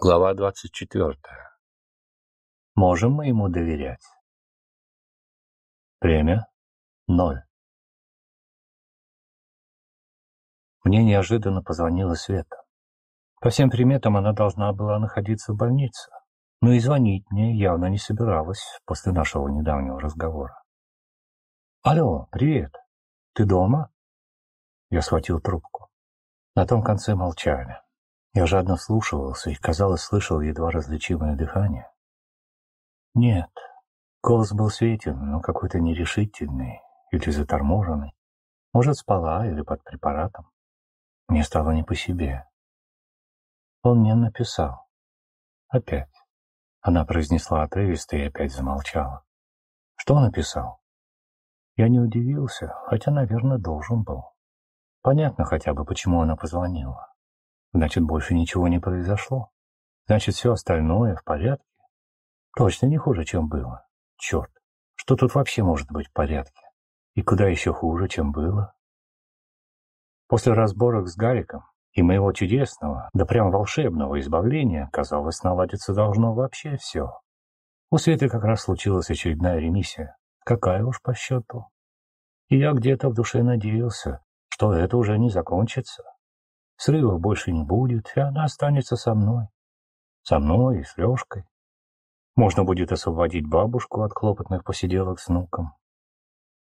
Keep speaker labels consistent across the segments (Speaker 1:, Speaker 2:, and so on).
Speaker 1: Глава двадцать четвертая. Можем мы ему доверять? Премия — ноль. Мне неожиданно позвонила Света. По всем приметам она должна была находиться в больнице, но и звонить мне явно не собиралась после нашего недавнего разговора. «Алло, привет. Ты дома?» Я схватил трубку. На том конце молчали. Я жадно вслушивался и, казалось, слышал едва различимое дыхание. Нет, голос был светен, но какой-то нерешительный или заторможенный. Может, спала или под препаратом. Мне стало не по себе. Он мне написал. Опять. Она произнесла отрывисто и опять замолчала. Что написал? Я не удивился, хотя, наверное, должен был. Понятно хотя бы, почему она позвонила. Значит, больше ничего не произошло. Значит, все остальное в порядке. Точно не хуже, чем было. Черт, что тут вообще может быть в порядке? И куда еще хуже, чем было? После разборок с Гариком и моего чудесного, да прям волшебного избавления, казалось, наладиться должно вообще все. У Светы как раз случилась очередная ремиссия. Какая уж по счету. И я где-то в душе надеялся, что это уже не закончится. Срывов больше не будет, и она останется со мной. Со мной и с Лешкой. Можно будет освободить бабушку от хлопотных посиделок с внуком.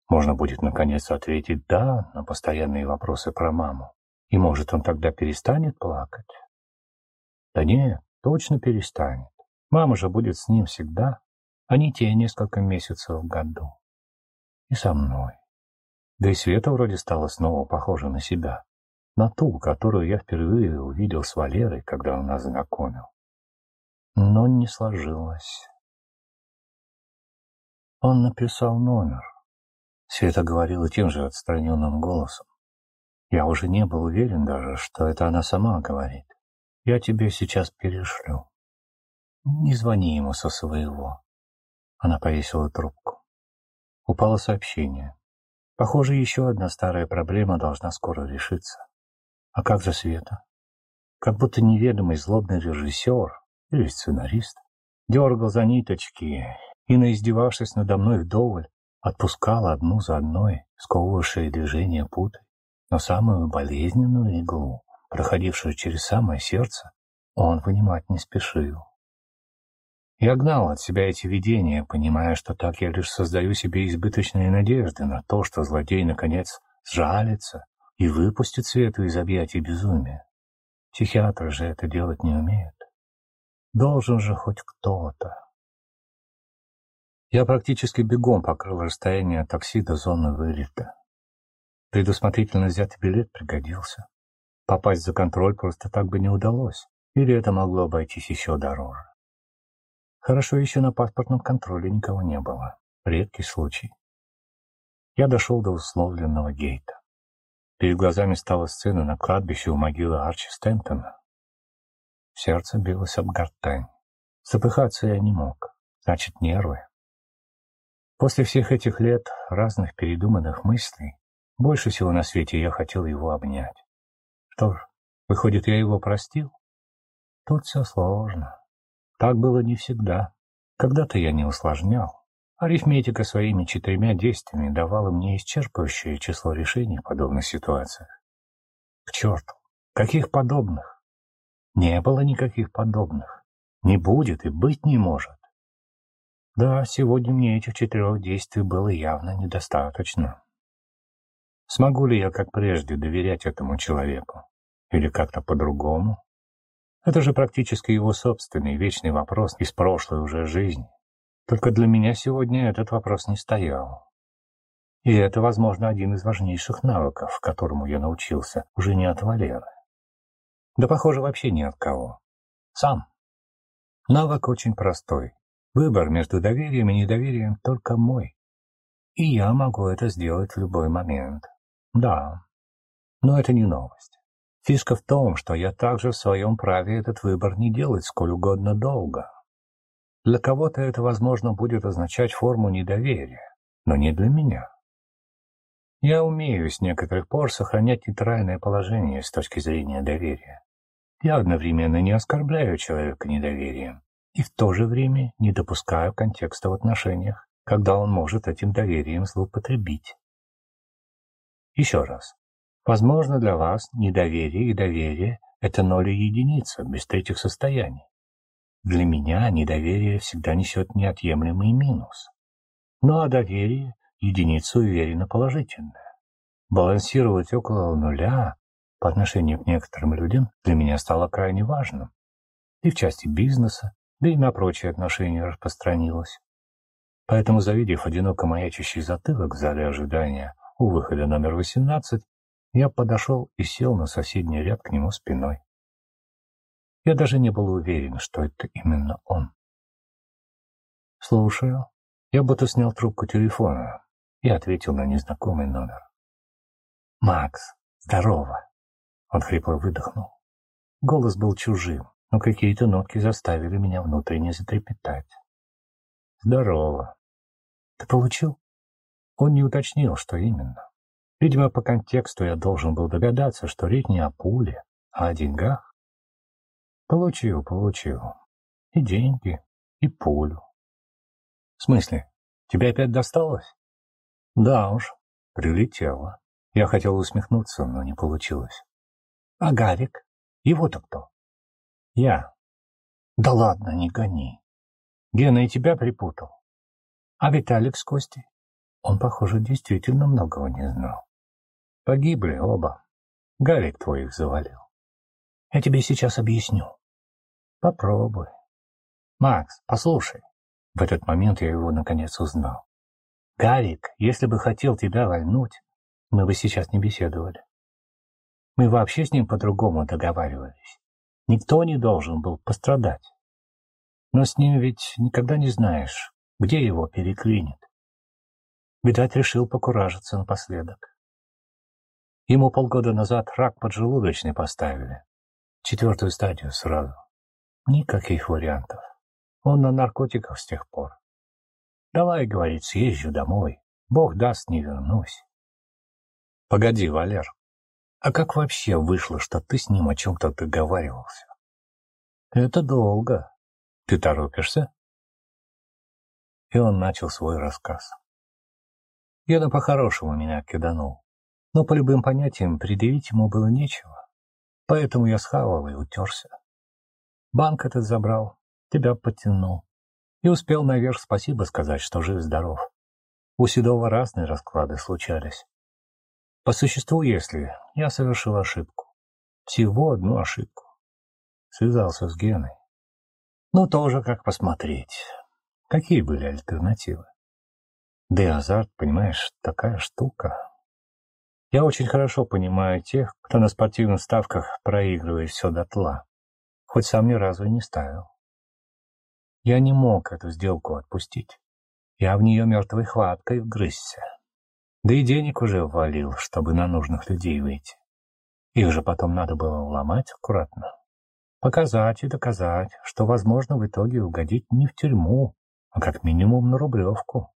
Speaker 1: Можно будет, наконец, ответить «да» на постоянные вопросы про маму. И, может, он тогда перестанет плакать? Да нет, точно перестанет. Мама же будет с ним всегда, а не те несколько месяцев в году. И со мной. Да и Света вроде стала снова похожа на себя на ту, которую я впервые увидел с Валерой, когда он нас знакомил. Но не сложилось. Он написал номер. Света говорила тем же отстраненным голосом. Я уже не был уверен даже, что это она сама говорит. Я тебе сейчас перешлю. Не звони ему со своего. Она повесила трубку. Упало сообщение. Похоже, еще одна старая проблема должна скоро решиться. А как же Света? Как будто неведомый злобный режиссер или сценарист дергал за ниточки и, наиздевавшись надо мной вдоволь, отпускал одну за одной сковывавшие движения путы, но самую болезненную иглу, проходившую через самое сердце, он вынимать не спешил. Я гнал от себя эти видения, понимая, что так я лишь создаю себе избыточные надежды на то, что злодей, наконец, сжалится и выпустит Свету из объятий безумия. Психиатры же это делать не умеют. Должен же хоть кто-то. Я практически бегом покрыл расстояние от такси до зоны вылета. Предусмотрительно взятый билет пригодился. Попасть за контроль просто так бы не удалось, или это могло обойтись еще дороже. Хорошо еще на паспортном контроле никого не было. Редкий случай. Я дошел до условленного гейта. Перед глазами стала сцена на кладбище у могилы Арчи Стентона. Сердце билось об гортань. Запыхаться я не мог. Значит, нервы. После всех этих лет разных передуманных мыслей, больше всего на свете я хотел его обнять. Что ж, выходит, я его простил? Тут все сложно. Так было не всегда. Когда-то я не усложнял. Арифметика своими четырьмя действиями давала мне исчерпывающее число решений в подобных ситуациях. К черту! Каких подобных? Не было никаких подобных. Не будет и быть не может. Да, сегодня мне этих четырех действий было явно недостаточно. Смогу ли я, как прежде, доверять этому человеку? Или как-то по-другому? Это же практически его собственный вечный вопрос из прошлой уже жизни. Только для меня сегодня этот вопрос не стоял. И это, возможно, один из важнейших навыков, которому я научился уже не от Валеры. Да, похоже, вообще ни от кого. Сам. Навык очень простой. Выбор между доверием и недоверием только мой. И я могу это сделать в любой момент. Да. Но это не новость. Фишка в том, что я также в своем праве этот выбор не делать сколь угодно долго. Для кого-то это, возможно, будет означать форму недоверия, но не для меня. Я умею с некоторых пор сохранять нейтральное положение с точки зрения доверия. Я одновременно не оскорбляю человека недоверием и в то же время не допускаю контекста в отношениях, когда он может этим доверием злоупотребить. Еще раз. Возможно, для вас недоверие и доверие — это ноль и единица, без третьих состояний. Для меня недоверие всегда несет неотъемлемый минус. Ну а доверие — единица уверенно положительная. Балансировать около нуля по отношению к некоторым людям для меня стало крайне важным. И в части бизнеса, да и на прочие отношения распространилось. Поэтому, завидев одиноко маячащий затылок в зале ожидания у выхода номер 18, я подошел и сел на соседний ряд к нему спиной. Я даже не был уверен, что это именно он. «Слушаю». Я будто снял трубку телефона и ответил на незнакомый номер. «Макс, здорово!» Он хрипло выдохнул. Голос был чужим, но какие-то нотки заставили меня внутренне затрепетать. «Здорово!» «Ты получил?» Он не уточнил, что именно. Видимо, по контексту я должен был догадаться, что речь не о пуле, а о деньгах. Получил, получил. И деньги, и пулю. В смысле, тебе опять досталось? Да уж, прилетело. Я хотел усмехнуться, но не получилось. А Гарик? Его-то кто? Я. Да ладно, не гони. Гена и тебя припутал. А Виталик с Костей? Он, похоже, действительно многого не знал. Погибли оба. Гарик твой их завалил. Я тебе сейчас объясню. Попробуй. Макс, послушай. В этот момент я его наконец узнал. Гарик, если бы хотел тебя вольнуть, мы бы сейчас не беседовали. Мы вообще с ним по-другому договаривались. Никто не должен был пострадать. Но с ним ведь никогда не знаешь, где его переклинит. Видать, решил покуражиться напоследок. Ему полгода назад рак поджелудочный поставили. Четвертую стадию сразу. Никаких вариантов. Он на наркотиках с тех пор. Давай, говорит, съезжу домой. Бог даст, не вернусь. Погоди, Валер. А как вообще вышло, что ты с ним о чем-то договаривался? Это долго. Ты торопишься? И он начал свой рассказ. Гена по-хорошему меня киданул но по любым понятиям предъявить ему было нечего. Поэтому я схавал и утерся. Банк этот забрал, тебя подтянул. И успел наверх спасибо сказать, что жив-здоров. У Седова разные расклады случались. По существу, если, я совершил ошибку. Всего одну ошибку. Связался с Геной. Ну, тоже как посмотреть. Какие были альтернативы? Да и азарт, понимаешь, такая штука. Я очень хорошо понимаю тех, кто на спортивных ставках проигрывает все дотла, хоть сам ни разу и не ставил. Я не мог эту сделку отпустить. Я в нее мертвой хваткой вгрызся. Да и денег уже ввалил, чтобы на нужных людей выйти. Их же потом надо было уломать аккуратно. Показать и доказать, что возможно в итоге угодить не в тюрьму, а как минимум на Рублевку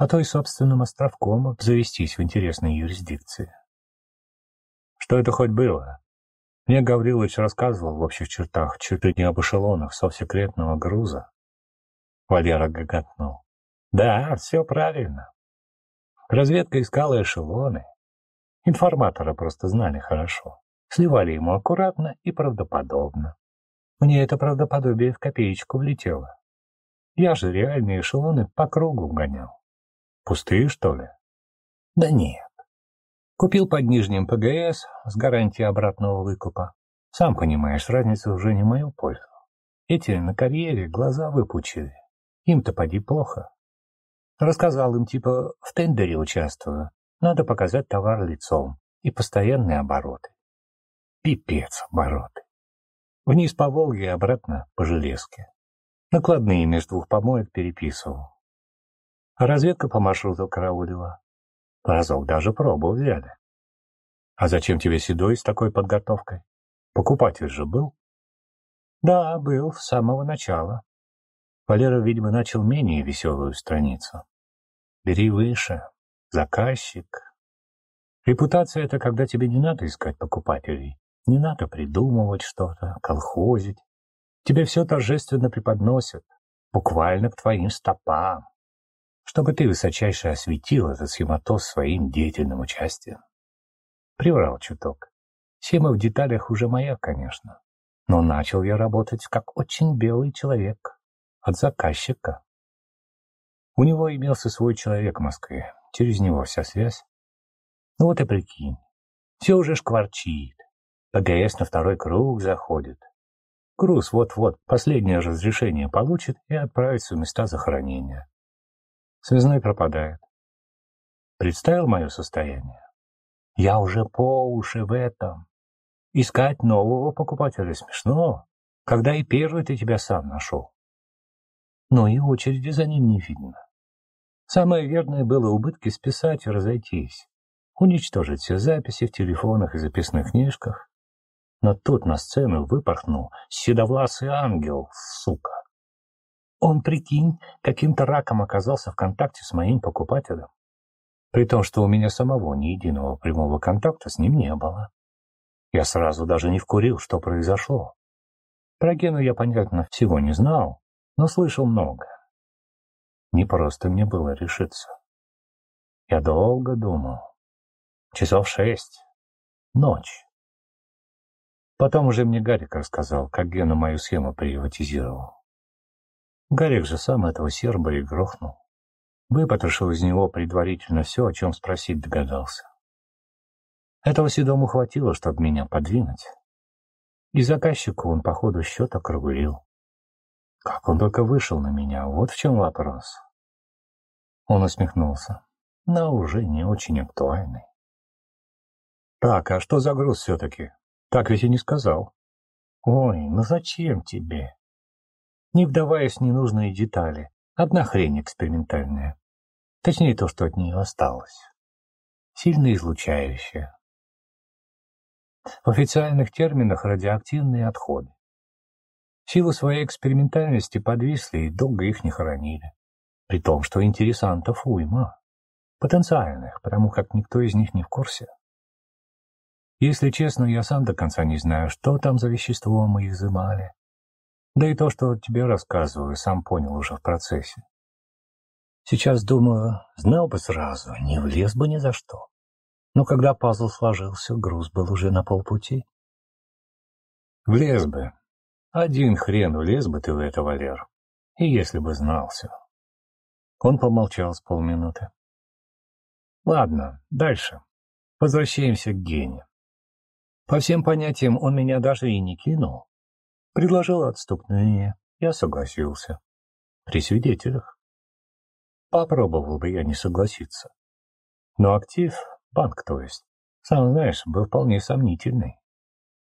Speaker 1: а то и собственным островком обзавестись в интересной юрисдикции. Что это хоть было? Мне Гаврилович рассказывал в общих чертах, чуть ли не об эшелонах совсекретного груза. Валера гоготнул. Да, все правильно. Разведка искала эшелоны. Информаторы просто знали хорошо. Сливали ему аккуратно и правдоподобно. Мне это правдоподобие в копеечку влетело. Я же реальные эшелоны по кругу гонял. Пустые, что ли? Да нет. Купил под нижним ПГС с гарантией обратного выкупа. Сам понимаешь, разница уже не мою пользу. Эти на карьере глаза выпучили. Им-то поди плохо. Рассказал им, типа, в тендере участвую. Надо показать товар лицом и постоянные обороты. Пипец обороты. Вниз по Волге и обратно по железке. Накладные между двух помоек переписывал. А разведка по маршруту караулила. Разок даже пробу взяли. А зачем тебе Седой с такой подготовкой? Покупатель же был? Да, был, с самого начала. Валера, видимо, начал менее веселую страницу. Бери выше. Заказчик. Репутация — это когда тебе не надо искать покупателей, Не надо придумывать что-то, колхозить. Тебе все торжественно преподносят, буквально к твоим стопам, чтобы ты высочайше осветил этот схематоз своим деятельным участием. Приврал чуток. Схема в деталях уже моя, конечно. Но начал я работать как очень белый человек. От заказчика. У него имелся свой человек в Москве. Через него вся связь. Ну вот и прикинь. Все уже шкварчит. ПГС на второй круг заходит. Груз вот-вот последнее разрешение получит и отправится в места захоронения. Связной пропадает. Представил мое состояние? Я уже по уши в этом. Искать нового покупателя смешно, когда и первый ты тебя сам нашел. Но и очереди за ним не видно. Самое верное было убытки списать и разойтись, уничтожить все записи в телефонах и записных книжках. Но тут на сцену выпорхнул седовласый ангел, сука. Он, прикинь, каким-то раком оказался в контакте с моим покупателем. При том, что у меня самого ни единого прямого контакта с ним не было. Я сразу даже не вкурил, что произошло. Про Гену я, понятно, всего не знал, но слышал много. Не просто мне было решиться. Я долго думал. Часов шесть. Ночь. Потом уже мне Гарик рассказал, как Гена мою схему приватизировал. Гарик же сам этого серба и грохнул. Выпотрошил из него предварительно все, о чем спросить догадался. Этого Седому хватило, чтобы меня подвинуть. И заказчику он, по ходу счета, округлил. Как он только вышел на меня, вот в чем вопрос. Он усмехнулся, но уже не очень актуальный. Так, а что за груз все-таки? Так ведь и не сказал. Ой, ну зачем тебе? Не вдаваясь в ненужные детали, одна хрень экспериментальная. Точнее, то, что от нее осталось. Сильно излучающая. В официальных терминах радиоактивные отходы. В силу своей экспериментальности подвисли и долго их не хоронили. При том, что интересантов уйма. Потенциальных, потому как никто из них не в курсе. Если честно, я сам до конца не знаю, что там за вещество мы изымали. Да и то, что тебе рассказываю, сам понял уже в процессе. Сейчас думаю, знал бы сразу, не влез бы ни за что. Но когда пазл сложился, груз был уже на полпути. Влез бы. Один хрен влез бы ты в это, Валер. И если бы знал все. Он помолчал с полминуты. Ладно, дальше. Возвращаемся к Гене. По всем понятиям он меня даже и не кинул. Предложил отступные. Я согласился. При свидетелях. Попробовал бы я не согласиться. Но актив, банк то есть, сам знаешь, был вполне сомнительный.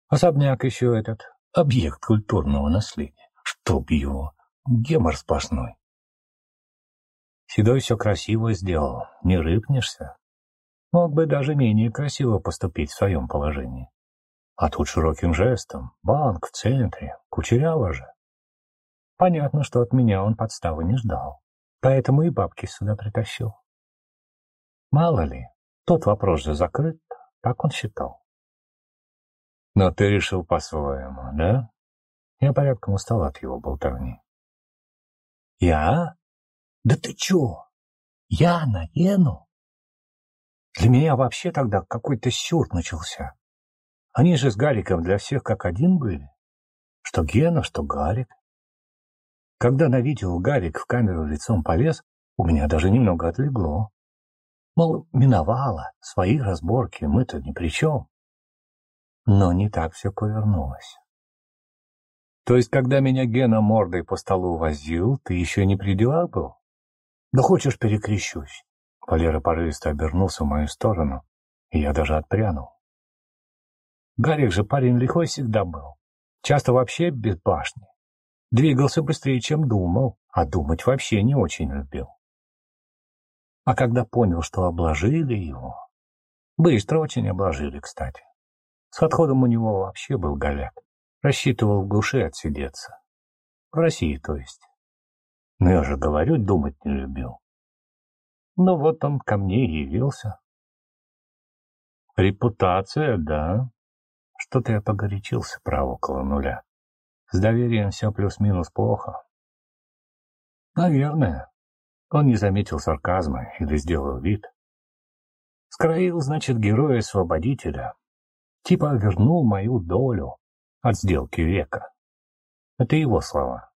Speaker 1: Особняк еще этот, объект культурного наследия. Чтоб его, гемор сплошной. Седой все красиво сделал, не рыпнешься. Мог бы даже менее красиво поступить в своем положении. А тут широким жестом, банк в центре, кучеряво же. Понятно, что от меня он подставы не ждал. Поэтому и бабки сюда притащил. Мало ли, тот вопрос же закрыт, так он считал. Но ты решил по-своему, да? Я порядком устал от его болтовни. Я? Да ты чё? Я на Гену? Для меня вообще тогда какой-то сюр начался. Они же с Гариком для всех как один были. Что Гена, что Гарик. Когда на видео Гарик в камеру лицом полез, у меня даже немного отлегло. Мол, миновало, свои разборки, мы-то ни при чем. Но не так все повернулось. То есть, когда меня Гена мордой по столу возил, ты еще не при делах был? Да хочешь, перекрещусь. Валера порывисто обернулся в мою сторону, и я даже отпрянул. Гарик же парень лихой всегда был. Часто вообще без башни. Двигался быстрее, чем думал, а думать вообще не очень любил. А когда понял, что обложили его... Быстро очень обложили, кстати. С отходом у него вообще был голяк. Рассчитывал в глуши отсидеться. В России, то есть. Но я же говорю, думать не любил. Ну вот он ко мне явился. Репутация, да. Что-то я погорячился, право, около нуля. С доверием все плюс-минус плохо. Наверное. Он не заметил сарказма или сделал вид. Скроил, значит, героя-освободителя. Типа вернул мою долю от сделки века. Это его слова.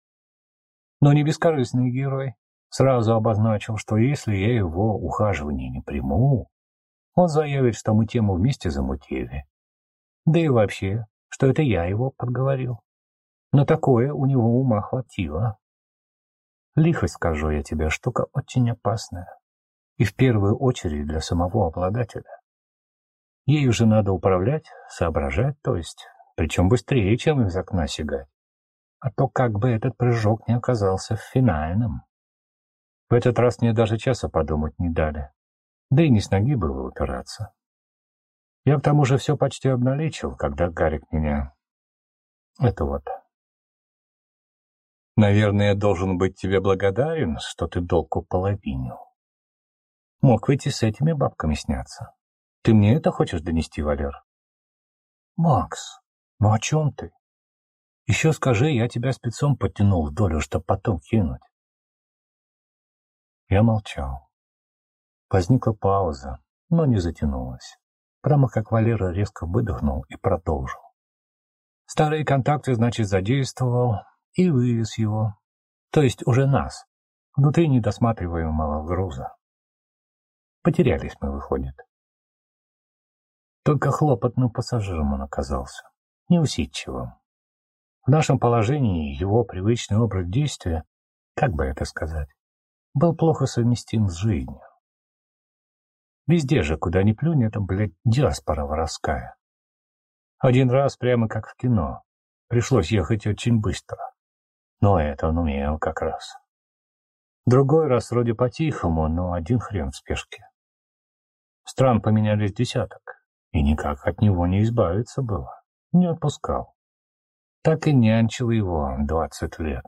Speaker 1: Но не бескорыстный герой. Сразу обозначил, что если я его ухаживание не приму, он заявит, что мы тему вместе замутили. Да и вообще, что это я его подговорил. Но такое у него ума хватило. Лихость, скажу я тебе, штука очень опасная. И в первую очередь для самого обладателя. Ей уже надо управлять, соображать, то есть, причем быстрее, чем из окна сигать. А то как бы этот прыжок не оказался финальным. В этот раз мне даже часа подумать не дали. Да и не с ноги было упираться. Я к тому же все почти обналичил, когда Гарик меня... Это вот. Наверное, я должен быть тебе благодарен, что ты долг уполовинил. Мог выйти с этими бабками сняться. Ты мне это хочешь донести, Валер? Макс, ну о чем ты? Еще скажи, я тебя спецом подтянул в долю, чтоб потом кинуть. Я молчал. Возникла пауза, но не затянулась. Прямо как Валера резко выдохнул и продолжил. Старые контакты, значит, задействовал и вывез его. То есть уже нас, внутри недосматриваемого груза. Потерялись мы, выходит. Только хлопотным пассажиром он оказался, неусидчивым. В нашем положении его привычный образ действия, как бы это сказать, был плохо совместим с жизнью. Везде же, куда ни плюнь, это, блядь, диаспора воровская. Один раз, прямо как в кино, пришлось ехать очень быстро. Но это он умел как раз. Другой раз вроде по-тихому, но один хрен в спешке. Стран поменялись десяток, и никак от него не избавиться было. Не отпускал. Так и нянчил его двадцать лет.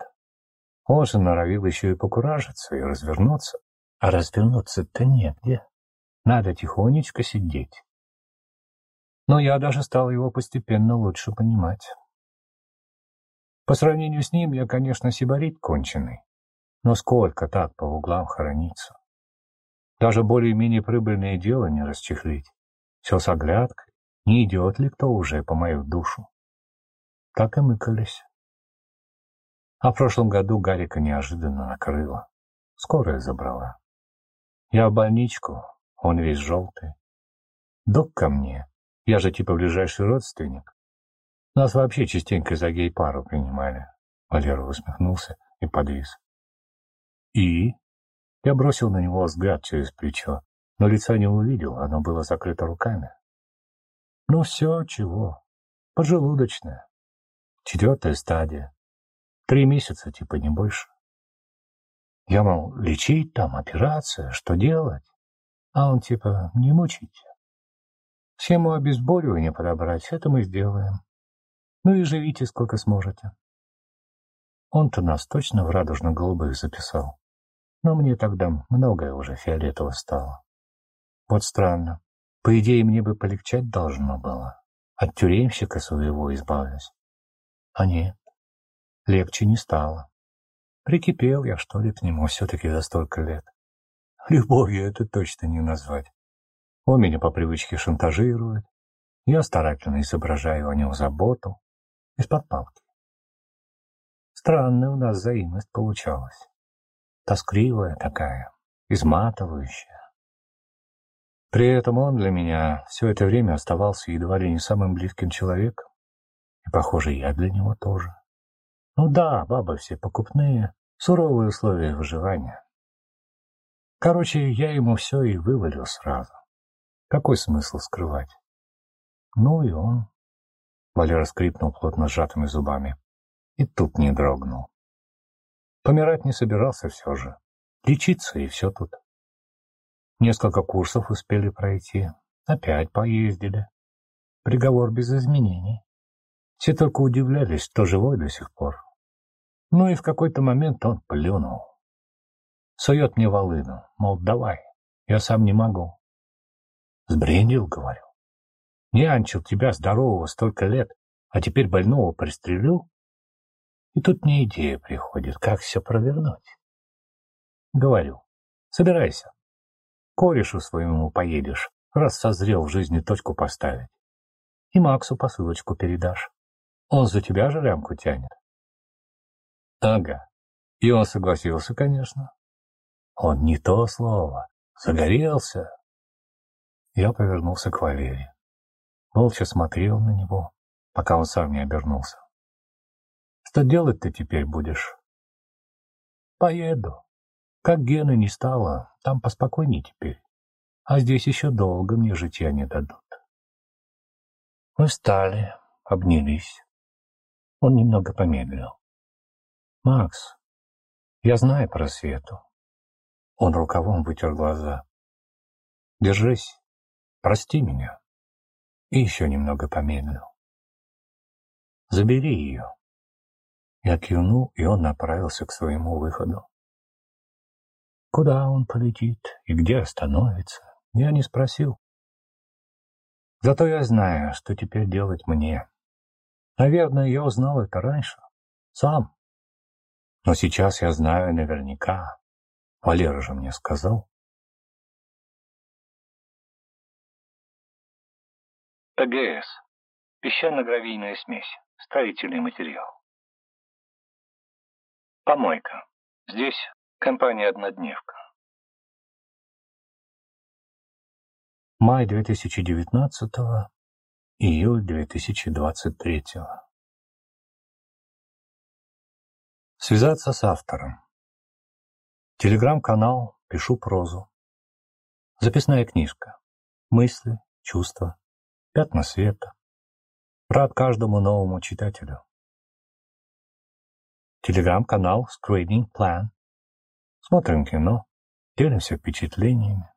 Speaker 1: Он же норовил еще и покуражиться, и развернуться. А развернуться-то негде. Надо тихонечко сидеть. Но я даже стал его постепенно лучше понимать. По сравнению с ним я, конечно, сибарит конченый. Но сколько так по углам хорониться? Даже более-менее прибыльное дело не расчехлить. Все с оглядкой, не идет ли кто уже по мою душу. Так и мыкались. А в прошлом году Гарика неожиданно накрыло. Скорая забрала. Я в больничку, он весь желтый. Док ко мне. Я же типа ближайший родственник. Нас вообще частенько за гей-пару принимали. Валера усмехнулся и подвис. И? Я бросил на него взгляд через плечо, но лица не увидел, оно было закрыто руками. Ну все, чего? Поджелудочная. Четвертая стадия. Три месяца, типа, не больше. Я, мол, лечить там, операция, что делать? А он, типа, не мучайте. Схему обезболивания подобрать, это мы сделаем. Ну и живите сколько сможете. Он-то нас точно в радужно-голубых записал. Но мне тогда многое уже фиолетово стало. Вот странно. По идее, мне бы полегчать должно было. От тюремщика своего избавлюсь. А нет. Легче не стало. Прикипел я, что ли, к нему все-таки за столько лет. Любовью это точно не назвать. Он меня по привычке шантажирует. Я старательно изображаю о нем заботу. Из-под палки. Странная у нас взаимность получалась. Тоскливая такая, изматывающая. При этом он для меня все это время оставался едва ли не самым близким человеком. И, похоже, я для него тоже. Ну да, бабы все покупные, суровые условия выживания. Короче, я ему все и вывалил сразу. Какой смысл скрывать? Ну и он. Валера скрипнул плотно сжатыми зубами. И тут не дрогнул. Помирать не собирался все же. Лечиться и все тут. Несколько курсов успели пройти. Опять поездили. Приговор без изменений. Все только удивлялись, что живой до сих пор. Ну и в какой-то момент он плюнул. Сует мне волыну, мол, давай, я сам не могу. Сбрендил, говорю. Нянчил тебя здорового столько лет, а теперь больного пристрелю? И тут мне идея приходит, как все провернуть. Говорю, собирайся. Корешу своему поедешь, раз созрел в жизни точку поставить. И Максу посылочку передашь. Он за тебя же лямку тянет. Ага. И он согласился, конечно. Он не то слово. Загорелся. Я повернулся к Валерии. Молча смотрел на него, пока он сам не обернулся. Что делать-то теперь будешь? Поеду. Как Гены не стало, там поспокойней теперь. А здесь еще долго мне житья не дадут. Мы встали, обнялись. Он немного помедлил. «Макс, я знаю про Свету». Он рукавом вытер глаза. «Держись, прости меня». И еще немного помедлил. «Забери ее». Я кивнул, и он направился к своему выходу. Куда он полетит и где остановится, я не спросил. Зато я знаю, что теперь делать мне. Наверное, я узнал это раньше. Сам. Но сейчас я знаю наверняка. Валера же мне сказал.
Speaker 2: АГС. Песчано-гравийная смесь. Строительный материал. Помойка. Здесь компания «Однодневка».
Speaker 1: Май 2019 июль 2023 Связаться с автором. Телеграм-канал «Пишу прозу». Записная книжка. Мысли, чувства, пятна света. Рад каждому новому читателю. Телеграм-канал Screening Plan. Смотрим кино, делимся впечатлениями.